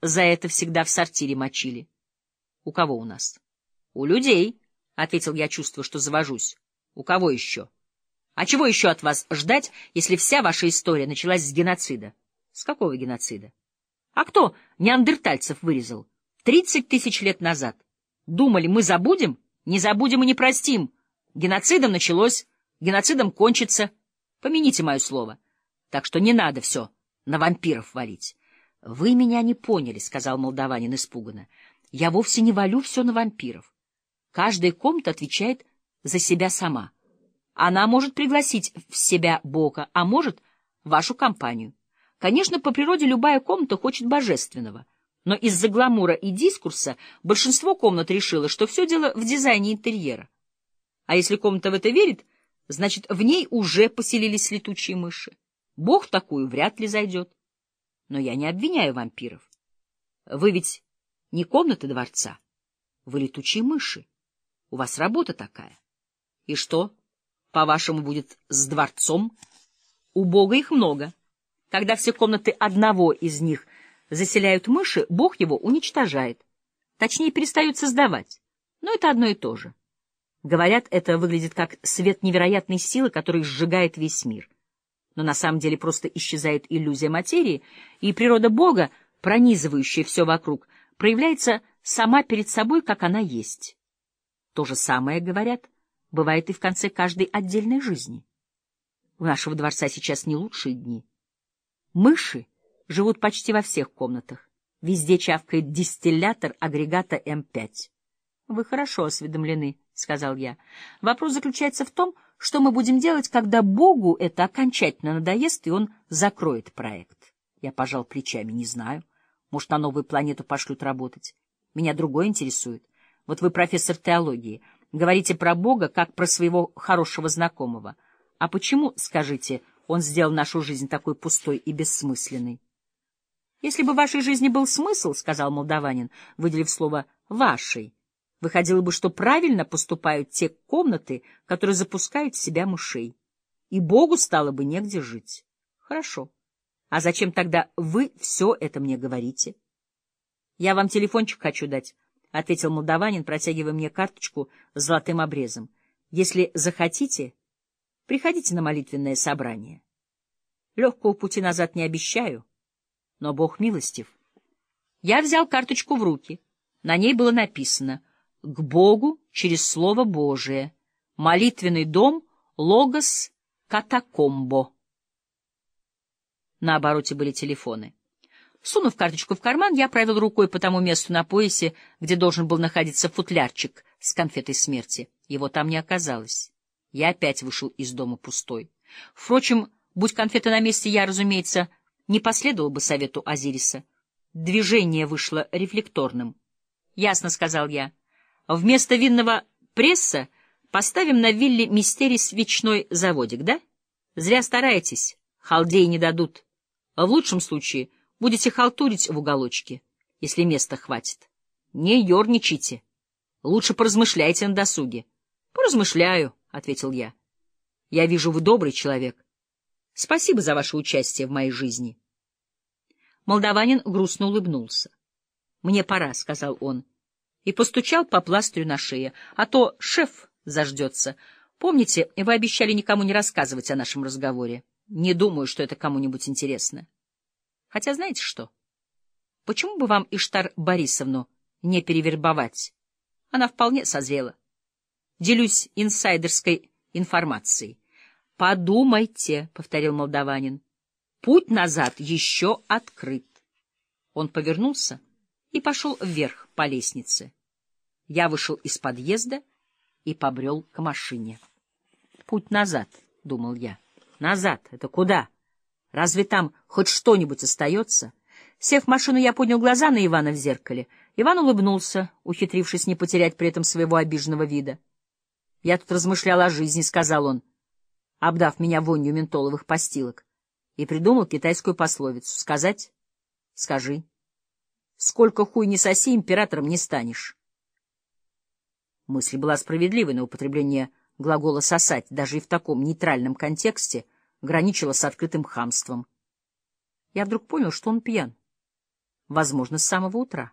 за это всегда в сортире мочили. — У кого у нас? — У людей, — ответил я, чувствуя, что завожусь. — У кого еще? — А чего еще от вас ждать, если вся ваша история началась с геноцида? — С какого геноцида? — А кто неандертальцев вырезал? Тридцать тысяч лет назад. Думали, мы забудем? Не забудем и не простим. Геноцидом началось, геноцидом кончится. Помяните мое слово. Так что не надо все на вампиров валить. — Вы меня не поняли, — сказал молдаванин испуганно. — Я вовсе не валю все на вампиров. Каждая комната отвечает за себя сама. Она может пригласить в себя Бога, а может — вашу компанию. Конечно, по природе любая комната хочет божественного, но из-за гламура и дискурса большинство комнат решило, что все дело в дизайне интерьера. А если комната в это верит, значит, в ней уже поселились летучие мыши. Бог такую вряд ли зайдет. Но я не обвиняю вампиров. Вы ведь не комната дворца. Вы летучие мыши. У вас работа такая. И что, по-вашему, будет с дворцом? У Бога их много. Когда все комнаты одного из них заселяют мыши, Бог его уничтожает. Точнее, перестают создавать. Но это одно и то же. Говорят, это выглядит как свет невероятной силы, который сжигает весь мир но на самом деле просто исчезает иллюзия материи, и природа Бога, пронизывающая все вокруг, проявляется сама перед собой, как она есть. То же самое, говорят, бывает и в конце каждой отдельной жизни. У нашего дворца сейчас не лучшие дни. Мыши живут почти во всех комнатах. Везде чавкает дистиллятор агрегата М5. — Вы хорошо осведомлены, — сказал я. — Вопрос заключается в том, что мы будем делать, когда Богу это окончательно надоест, и он закроет проект? Я пожал плечами, не знаю. Может, на новую планету пошлют работать. Меня другое интересует. Вот вы профессор теологии, говорите про Бога, как про своего хорошего знакомого. А почему, скажите, он сделал нашу жизнь такой пустой и бессмысленной? Если бы в вашей жизни был смысл, — сказал молдаванин, выделив слово «вашей», Выходило бы, что правильно поступают те комнаты, которые запускают в себя мышей. И Богу стало бы негде жить. Хорошо. А зачем тогда вы все это мне говорите? Я вам телефончик хочу дать, — ответил молдаванин, протягивая мне карточку с золотым обрезом. Если захотите, приходите на молитвенное собрание. Легкого пути назад не обещаю, но Бог милостив. Я взял карточку в руки. На ней было написано — к Богу через Слово Божие. Молитвенный дом Логос Катакомбо. На обороте были телефоны. Сунув карточку в карман, я провел рукой по тому месту на поясе, где должен был находиться футлярчик с конфетой смерти. Его там не оказалось. Я опять вышел из дома пустой. Впрочем, будь конфета на месте, я, разумеется, не последовал бы совету Азириса. Движение вышло рефлекторным. — Ясно, — сказал я. Вместо винного пресса поставим на вилле мистерий свечной заводик, да? Зря стараетесь, халдеи не дадут. В лучшем случае будете халтурить в уголочке, если места хватит. Не ерничайте. Лучше поразмышляйте на досуге. — Поразмышляю, — ответил я. — Я вижу, вы добрый человек. Спасибо за ваше участие в моей жизни. Молдаванин грустно улыбнулся. — Мне пора, — сказал он и постучал по пластырю на шее. А то шеф заждется. Помните, вы обещали никому не рассказывать о нашем разговоре? Не думаю, что это кому-нибудь интересно. Хотя знаете что? Почему бы вам Иштар Борисовну не перевербовать? Она вполне созрела. Делюсь инсайдерской информацией. «Подумайте», — повторил молдаванин, — «путь назад еще открыт». Он повернулся и пошел вверх по лестнице. Я вышел из подъезда и побрел к машине. «Путь назад», — думал я. «Назад? Это куда? Разве там хоть что-нибудь остается?» Сев в машину, я поднял глаза на Ивана в зеркале. Иван улыбнулся, ухитрившись не потерять при этом своего обиженного вида. «Я тут размышлял о жизни», — сказал он, обдав меня вонью ментоловых постилок, и придумал китайскую пословицу. «Сказать? Скажи. Сколько хуй не соси, императором не станешь». Мысль была справедливой, но употребление глагола «сосать» даже и в таком нейтральном контексте граничило с открытым хамством. Я вдруг понял, что он пьян. возможно, с самого утра.